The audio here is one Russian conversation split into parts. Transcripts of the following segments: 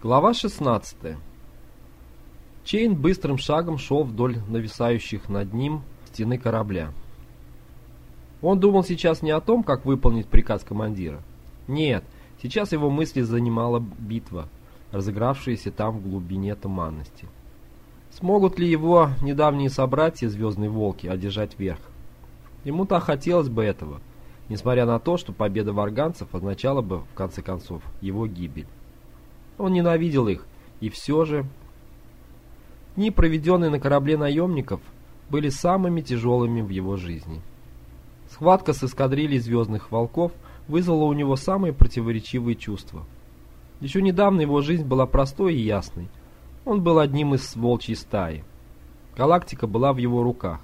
Глава 16 Чейн быстрым шагом шел вдоль нависающих над ним стены корабля. Он думал сейчас не о том, как выполнить приказ командира. Нет, сейчас его мысли занимала битва, разыгравшаяся там в глубине туманности. Смогут ли его недавние собратья Звездные Волки одержать верх? Ему так хотелось бы этого, несмотря на то, что победа варганцев означала бы, в конце концов, его гибель. Он ненавидел их, и все же... Дни, проведенные на корабле наемников, были самыми тяжелыми в его жизни. Схватка с эскадрильей Звездных Волков вызвала у него самые противоречивые чувства. Еще недавно его жизнь была простой и ясной. Он был одним из волчьей стаи. Галактика была в его руках.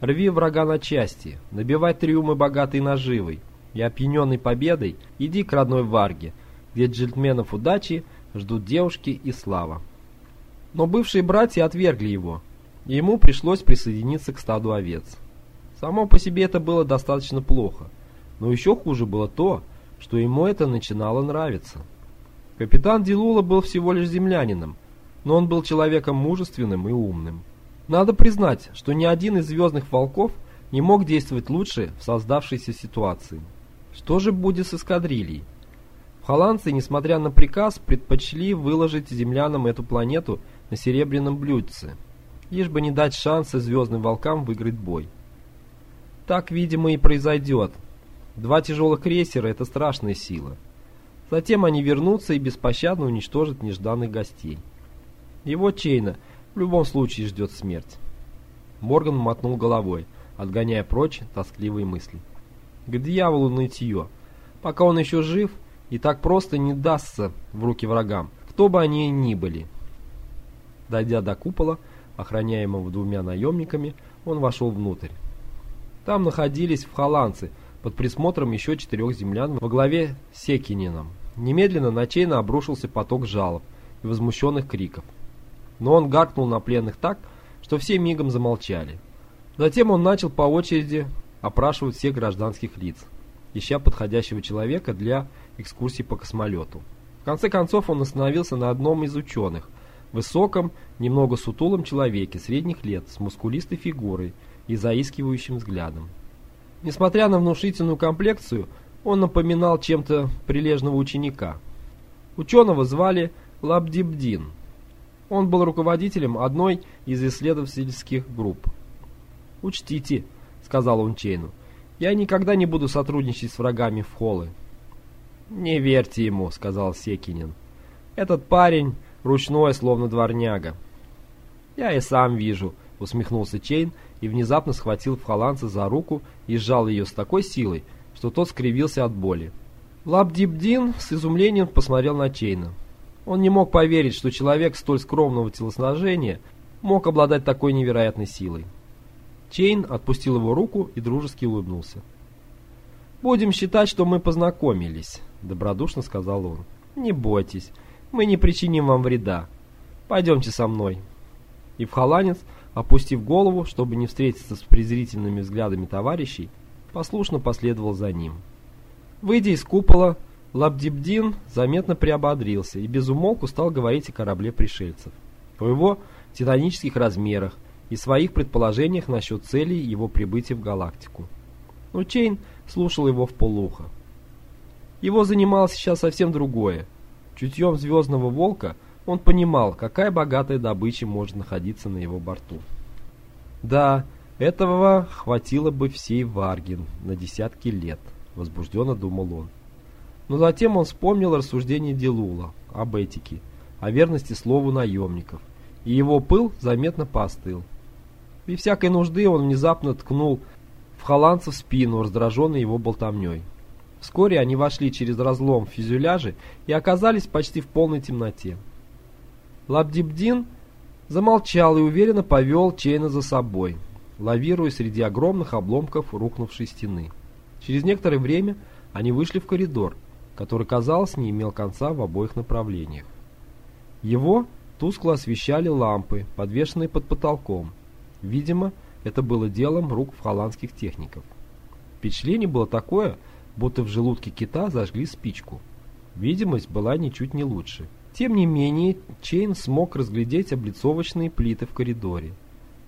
Рви врага на части, набивай трюмы богатой наживой, и опьяненный победой иди к родной Варге – где джентльменов удачи ждут девушки и слава. Но бывшие братья отвергли его, и ему пришлось присоединиться к стаду овец. Само по себе это было достаточно плохо, но еще хуже было то, что ему это начинало нравиться. Капитан Дилула был всего лишь землянином, но он был человеком мужественным и умным. Надо признать, что ни один из звездных волков не мог действовать лучше в создавшейся ситуации. Что же будет с эскадрильей? Холландцы, несмотря на приказ, предпочли выложить землянам эту планету на серебряном блюдце, лишь бы не дать шанса звездным волкам выиграть бой. Так, видимо, и произойдет. Два тяжелых крейсера — это страшная сила. Затем они вернутся и беспощадно уничтожат нежданных гостей. Его Чейна в любом случае ждет смерть. Морган мотнул головой, отгоняя прочь тоскливые мысли. К дьяволу нытье. Пока он еще жив — и так просто не дастся в руки врагам, кто бы они ни были. Дойдя до купола, охраняемого двумя наемниками, он вошел внутрь. Там находились вхоландцы под присмотром еще четырех землян во главе с Секинином. Немедленно на Чейна обрушился поток жалоб и возмущенных криков. Но он гаркнул на пленных так, что все мигом замолчали. Затем он начал по очереди опрашивать всех гражданских лиц, ища подходящего человека для экскурсий по космолету. В конце концов он остановился на одном из ученых, высоком, немного сутулом человеке средних лет, с мускулистой фигурой и заискивающим взглядом. Несмотря на внушительную комплекцию, он напоминал чем-то прилежного ученика. Ученого звали Лабдибдин. Он был руководителем одной из исследовательских групп. «Учтите», — сказал он Чейну, — «я никогда не буду сотрудничать с врагами Вхоллы. «Не верьте ему», — сказал Секинин. «Этот парень ручной, словно дворняга». «Я и сам вижу», — усмехнулся Чейн и внезапно схватил вхолланца за руку и сжал ее с такой силой, что тот скривился от боли. Лабдибдин с изумлением посмотрел на Чейна. Он не мог поверить, что человек столь скромного телосложения мог обладать такой невероятной силой. Чейн отпустил его руку и дружески улыбнулся. «Будем считать, что мы познакомились», — добродушно сказал он. «Не бойтесь, мы не причиним вам вреда. Пойдемте со мной». И вхоланец, опустив голову, чтобы не встретиться с презрительными взглядами товарищей, послушно последовал за ним. Выйдя из купола, Лабдибдин заметно приободрился и безумолку стал говорить о корабле пришельцев, о его титанических размерах и своих предположениях насчет целей его прибытия в галактику. Но Чейн слушал его в полухо. Его занимало сейчас совсем другое. Чутьем звездного волка он понимал, какая богатая добыча может находиться на его борту. Да, этого хватило бы всей Варгин на десятки лет, возбужденно думал он. Но затем он вспомнил рассуждение Делула об этике, о верности слову наемников, и его пыл заметно постыл. Без всякой нужды он внезапно ткнул холландца в спину, раздраженный его болтовней. Вскоре они вошли через разлом в фюзеляже и оказались почти в полной темноте. Лабдибдин замолчал и уверенно повел Чейна за собой, лавируя среди огромных обломков рухнувшей стены. Через некоторое время они вышли в коридор, который, казалось, не имел конца в обоих направлениях. Его тускло освещали лампы, подвешенные под потолком. Видимо, это было делом рук голландских техников. Впечатление было такое, будто в желудке кита зажгли спичку. Видимость была ничуть не лучше. Тем не менее, Чейн смог разглядеть облицовочные плиты в коридоре.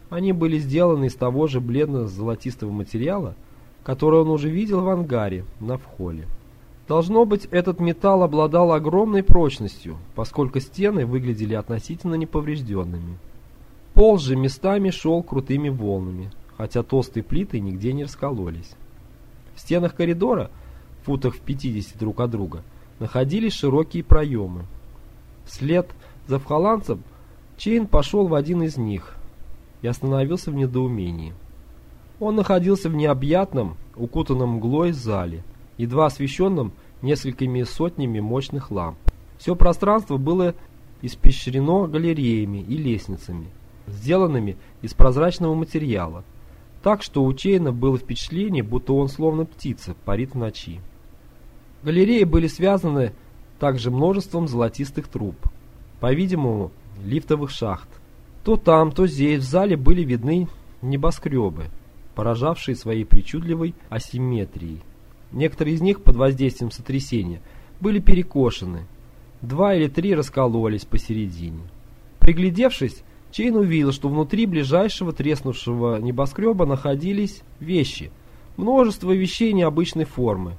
Они были сделаны из того же бледно-золотистого материала, который он уже видел в ангаре на вхоле. Должно быть, этот металл обладал огромной прочностью, поскольку стены выглядели относительно неповрежденными. Пол же местами шел крутыми волнами, хотя толстые плиты нигде не раскололись. В стенах коридора, футах в 50 друг от друга, находились широкие проемы. Вслед за вхоландцем Чейн пошел в один из них и остановился в недоумении. Он находился в необъятном, укутанном мглой зале, едва освещенном несколькими сотнями мощных ламп. Все пространство было испещрено галереями и лестницами, сделанными из прозрачного материала, так что у Чейна было впечатление, будто он словно птица парит в ночи. Галереи были связаны также множеством золотистых труб, по-видимому, лифтовых шахт. То там, то здесь в зале были видны небоскребы, поражавшие своей причудливой асимметрией. Некоторые из них под воздействием сотрясения были перекошены, два или три раскололись посередине. Приглядевшись, Чейн увидел, что внутри ближайшего треснувшего небоскреба находились вещи, множество вещей необычной формы.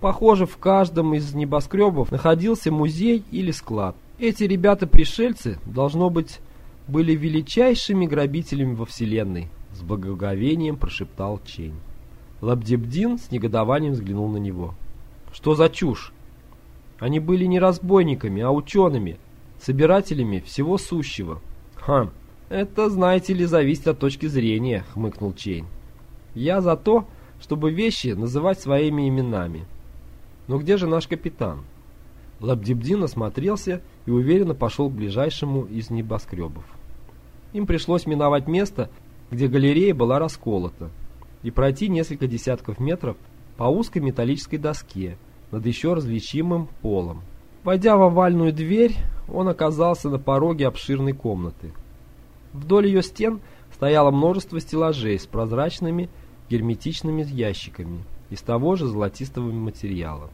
Похоже, в каждом из небоскребов находился музей или склад. Эти ребята-пришельцы, должно быть, были величайшими грабителями во Вселенной, с благоговением прошептал Чейн. Лабдибдин с негодованием взглянул на него. Что за чушь? Они были не разбойниками, а учеными, собирателями всего сущего. Хм, это, знаете ли, зависит от точки зрения, хмыкнул Чейн. Я за то, чтобы вещи называть своими именами. Но где же наш капитан? Лабдибдин осмотрелся и уверенно пошел к ближайшему из небоскребов. Им пришлось миновать место, где галерея была расколота, и пройти несколько десятков метров по узкой металлической доске над еще различимым полом. Войдя в овальную дверь, он оказался на пороге обширной комнаты. Вдоль ее стен стояло множество стеллажей с прозрачными герметичными ящиками из того же золотистого материала.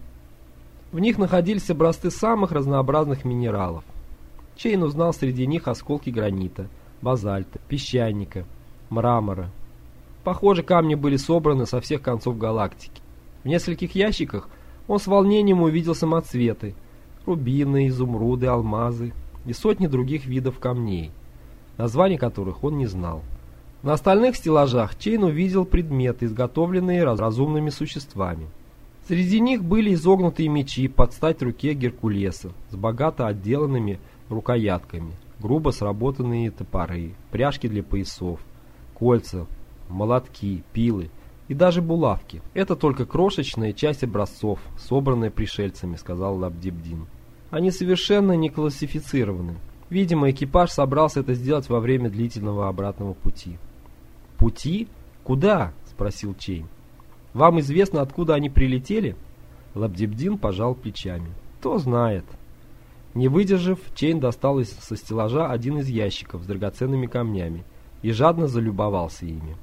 В них находились образцы самых разнообразных минералов. Чейн узнал среди них осколки гранита, базальта, песчаника, мрамора. Похоже, камни были собраны со всех концов галактики. В нескольких ящиках он с волнением увидел самоцветы, рубины, изумруды, алмазы и сотни других видов камней, названий которых он не знал. На остальных стеллажах Чейн увидел предметы, изготовленные разумными существами. Среди них были изогнутые мечи под стать руке Геркулеса с богато отделанными рукоятками, грубо сработанные топоры, пряжки для поясов, кольца, молотки, пилы и даже булавки. Это только крошечная часть образцов, собранная пришельцами, сказал Лабдибдин. Они совершенно не классифицированы. Видимо, экипаж собрался это сделать во время длительного обратного пути. «Пути? Куда?» – спросил Чейн. Вам известно, откуда они прилетели?» Лабдибдин пожал плечами. «Кто знает». Не выдержав, Чейн достал из со стеллажа один из ящиков с драгоценными камнями и жадно залюбовался ими.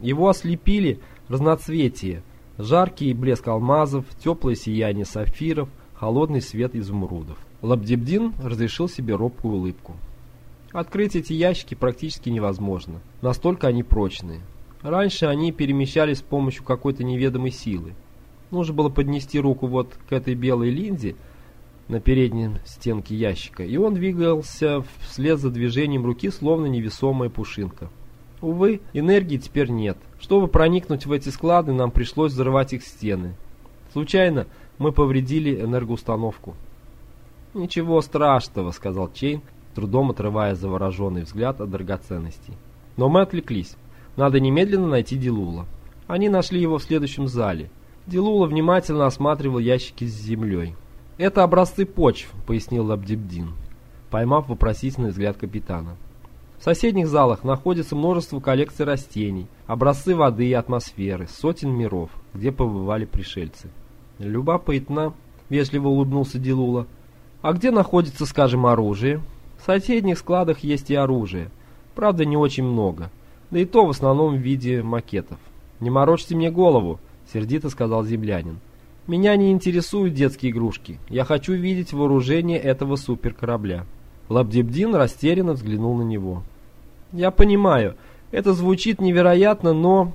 Его ослепили разноцветие, жаркий блеск алмазов, теплое сияние сапфиров, холодный свет изумрудов. Лабдибдин разрешил себе робкую улыбку. Открыть эти ящики практически невозможно, настолько они прочные. Раньше они перемещались с помощью какой-то неведомой силы. Нужно было поднести руку вот к этой белой линзе на передней стенке ящика, и он двигался вслед за движением руки, словно невесомая пушинка. Увы, энергии теперь нет. Чтобы проникнуть в эти склады, нам пришлось взрывать их стены. Случайно мы повредили энергоустановку. «Ничего страшного», — сказал Чейн, трудом отрывая завороженный взгляд от драгоценностей. Но мы отвлеклись. Надо немедленно найти Дилула. Они нашли его в следующем зале. Дилула внимательно осматривал ящики с землей. «Это образцы почв», — пояснил Абдибдин, поймав вопросительный взгляд капитана. В соседних залах находится множество коллекций растений, образцы воды и атмосферы, сотен миров, где побывали пришельцы. «Любопытно», — вежливо улыбнулся Дилула. «А где находится, скажем, оружие?» «В соседних складах есть и оружие. Правда, не очень много да и то в основном в виде макетов. «Не морочьте мне голову», — сердито сказал землянин. Меня не интересуют детские игрушки. Я хочу видеть вооружение этого суперкорабля. Лабдебдин растерянно взглянул на него. Я понимаю, это звучит невероятно, но...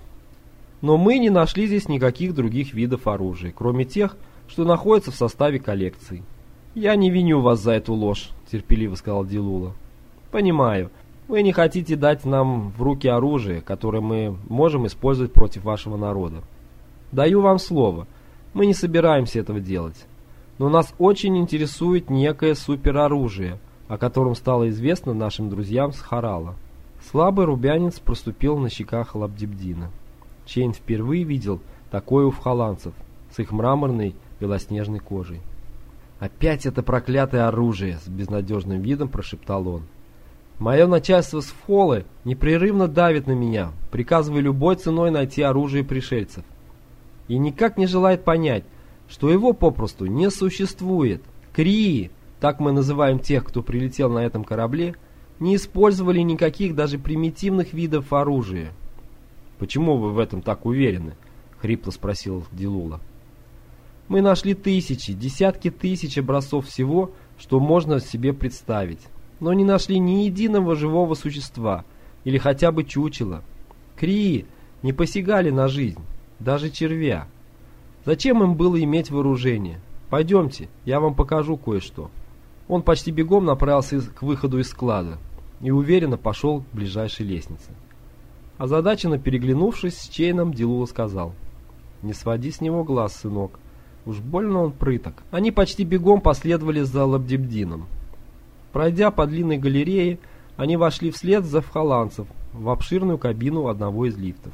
Но мы не нашли здесь никаких других видов оружия, кроме тех, что находятся в составе коллекции. Я не виню вас за эту ложь, терпеливо сказал Дилула. Понимаю. Вы не хотите дать нам в руки оружие, которое мы можем использовать против вашего народа. Даю вам слово – мы не собираемся этого делать. Но нас очень интересует некое супероружие, о котором стало известно нашим друзьям с Харала. Слабый рубянец проступил на щеках Лабдибдина. Чейн впервые видел такое у вхоландцев с их мраморной белоснежной кожей. «Опять это проклятое оружие!» — с безнадежным видом прошептал он. «Мое начальство с Фолы непрерывно давит на меня, приказывая любой ценой найти оружие пришельцев и никак не желает понять, что его попросту не существует. Крии, так мы называем тех, кто прилетел на этом корабле, не использовали никаких даже примитивных видов оружия. «Почему вы в этом так уверены?» — хрипло спросил Дилула. «Мы нашли тысячи, десятки тысяч образцов всего, что можно себе представить, но не нашли ни единого живого существа или хотя бы чучела. Крии не посягали на жизнь, даже червя. Зачем им было иметь вооружение? Пойдемте, я вам покажу кое-что. Он почти бегом направился к выходу из склада и уверенно пошел к ближайшей лестнице. Озадаченно переглянувшись с Чейном, Дилула сказал, «Не своди с него глаз, сынок. Уж больно он прыток». Они почти бегом последовали за Лабдибдином. Пройдя по длинной галерее, они вошли вслед за вхоландцев в обширную кабину одного из лифтов.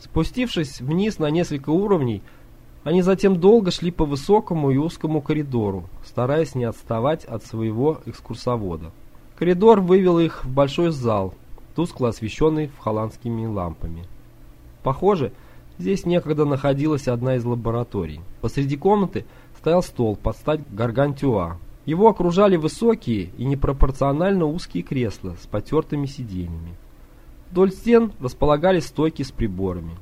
Спустившись вниз на несколько уровней, они затем долго шли по высокому и узкому коридору, стараясь не отставать от своего экскурсовода. Коридор вывел их в большой зал, тускло освещенный холландскими лампами. Похоже, здесь некогда находилась одна из лабораторий. Посреди комнаты стоял стол под стать гаргантюа. Его окружали высокие и непропорционально узкие кресла с потертыми сиденьями. Вдоль стен располагались стойки с приборами.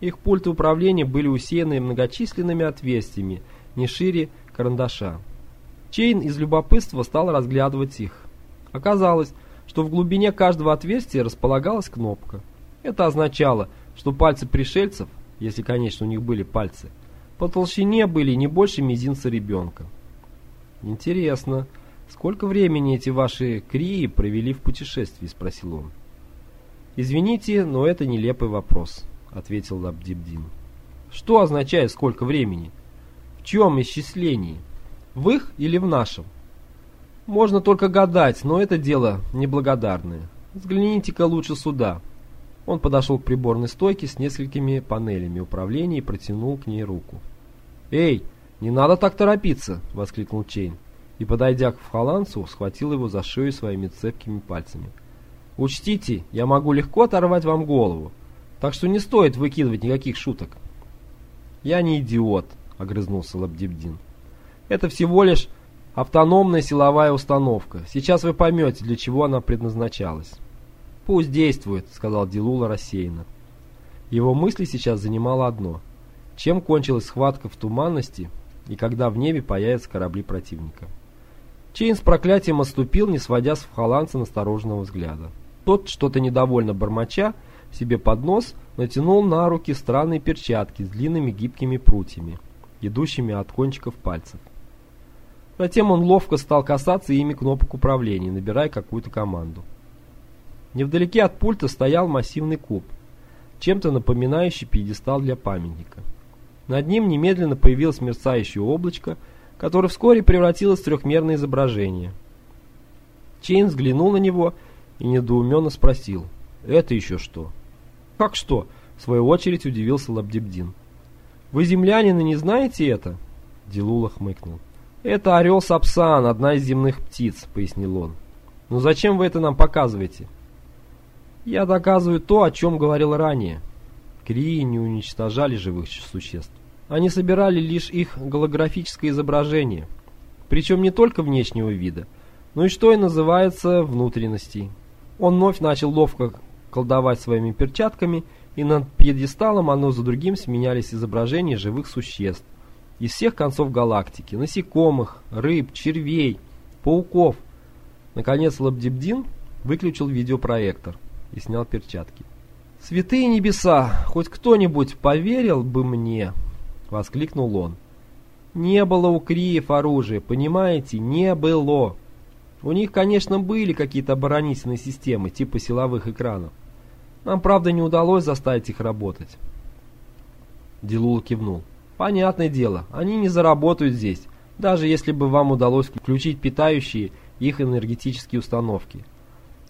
Их пульты управления были усеяны многочисленными отверстиями, не шире карандаша. Чейн из любопытства стал разглядывать их. Оказалось, что в глубине каждого отверстия располагалась кнопка. Это означало, что пальцы пришельцев, если, конечно, у них были пальцы, по толщине были не больше мизинца ребенка. «Интересно, сколько времени эти ваши крии провели в путешествии?» – спросил он. «Извините, но это нелепый вопрос», — ответил Лабдибдин. «Что означает сколько времени? В чем исчислении? В их или в нашем?» «Можно только гадать, но это дело неблагодарное. Взгляните-ка лучше сюда». Он подошел к приборной стойке с несколькими панелями управления и протянул к ней руку. «Эй, не надо так торопиться!» — воскликнул Чейн. И, подойдя к Фхоландцу, схватил его за шею своими цепкими пальцами. Учтите, я могу легко оторвать вам голову, так что не стоит выкидывать никаких шуток. Я не идиот, огрызнулся Лабдибдин. Это всего лишь автономная силовая установка. Сейчас вы поймете, для чего она предназначалась. Пусть действует, сказал Дилула рассеянно. Его мысли сейчас занимало одно. Чем кончилась схватка в туманности и когда в небе появятся корабли противника? Чейн с проклятием отступил, не сводя с вхоландца настороженного взгляда. Тот, что-то недовольно бормоча, себе под нос натянул на руки странные перчатки с длинными гибкими прутьями, идущими от кончиков пальцев. Затем он ловко стал касаться ими кнопок управления, набирая какую-то команду. Невдалеке от пульта стоял массивный куб, чем-то напоминающий пьедестал для памятника. Над ним немедленно появилось мерцающее облачко, которое вскоре превратилось в трехмерное изображение. Чейн взглянул на него и недоуменно спросил. «Это еще что?» «Как что?» — в свою очередь удивился Лабдибдин. «Вы, землянины, не знаете это?» Дилула хмыкнул. «Это орел Сапсан, одна из земных птиц», — пояснил он. «Но зачем вы это нам показываете?» «Я доказываю то, о чем говорил ранее. Крии не уничтожали живых существ. Они собирали лишь их голографическое изображение, причем не только внешнего вида, но и что и называется внутренностей». Он вновь начал ловко колдовать своими перчатками, и над пьедесталом оно за другим сменялись изображения живых существ из всех концов галактики, насекомых, рыб, червей, пауков. Наконец Лабдибдин выключил видеопроектор и снял перчатки. «Святые небеса, хоть кто-нибудь поверил бы мне!» — воскликнул он. «Не было у Криев оружия, понимаете? Не было!» У них, конечно, были какие-то оборонительные системы, типа силовых экранов. Нам, правда, не удалось заставить их работать. Дилула кивнул. Понятное дело, они не заработают здесь, даже если бы вам удалось включить питающие их энергетические установки.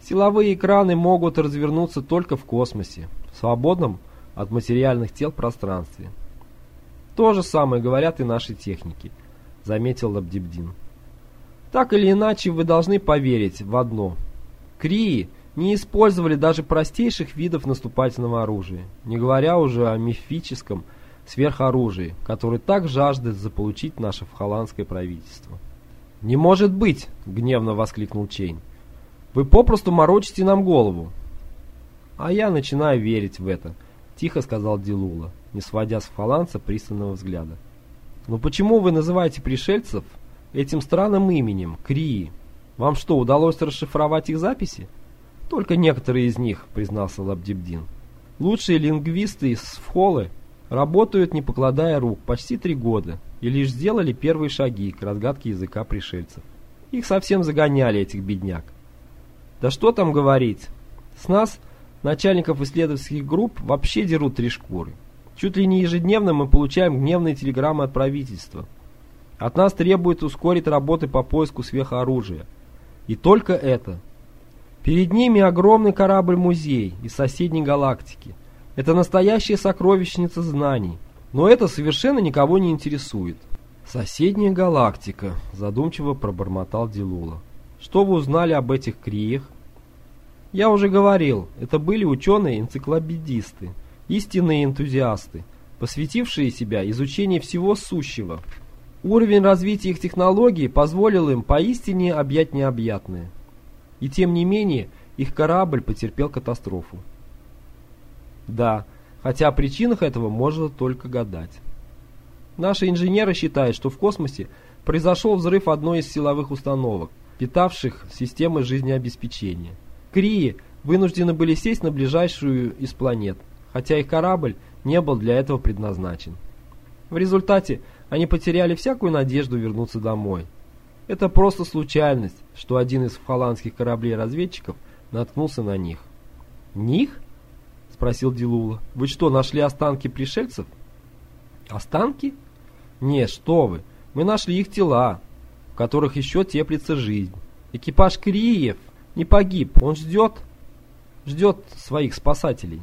Силовые экраны могут развернуться только в космосе, в свободном от материальных тел пространстве. То же самое говорят и наши техники, заметил Лабдибдин. Так или иначе, вы должны поверить в одно. Крии не использовали даже простейших видов наступательного оружия, не говоря уже о мифическом сверхоружии, который так жаждет заполучить наше холландское правительство. «Не может быть!» — гневно воскликнул Чейн. «Вы попросту морочите нам голову!» «А я начинаю верить в это», — тихо сказал Дилула, не сводя с холландца пристального взгляда. «Но почему вы называете пришельцев этим странным именем, Крии? Вам что, удалось расшифровать их записи?» «Только некоторые из них», — признался Лабдибдин. «Лучшие лингвисты из Сфхолы работают, не покладая рук, почти три года, и лишь сделали первые шаги к разгадке языка пришельцев. Их совсем загоняли, этих бедняк. Да что там говорить. С нас, начальников исследовательских групп, вообще дерут три шкуры. Чуть ли не ежедневно мы получаем гневные телеграммы от правительства. От нас требуют ускорить работы по поиску сверхоружия. И только это – Перед ними огромный корабль-музей из соседней галактики. Это настоящая сокровищница знаний. Но это совершенно никого не интересует. «Соседняя галактика», — задумчиво пробормотал Дилула. «Что вы узнали об этих криях?» «Я уже говорил, это были ученые-энциклопедисты, истинные энтузиасты, посвятившие себя изучению всего сущего. Уровень развития их технологий позволил им поистине объять необъятное. И тем не менее, их корабль потерпел катастрофу. Да, хотя о причинах этого можно только гадать. Наши инженеры считают, что в космосе произошел взрыв одной из силовых установок, питавших системы жизнеобеспечения. Крии вынуждены были сесть на ближайшую из планет, хотя их корабль не был для этого предназначен. В результате они потеряли всякую надежду вернуться домой. Это просто случайность, что один из холландских кораблей-разведчиков наткнулся на них. «Них?» — спросил Дилула. «Вы что, нашли останки пришельцев?» «Останки?» «Не, что вы. Мы нашли их тела, в которых еще теплится жизнь. Экипаж Криев не погиб, он ждет, ждет своих спасателей».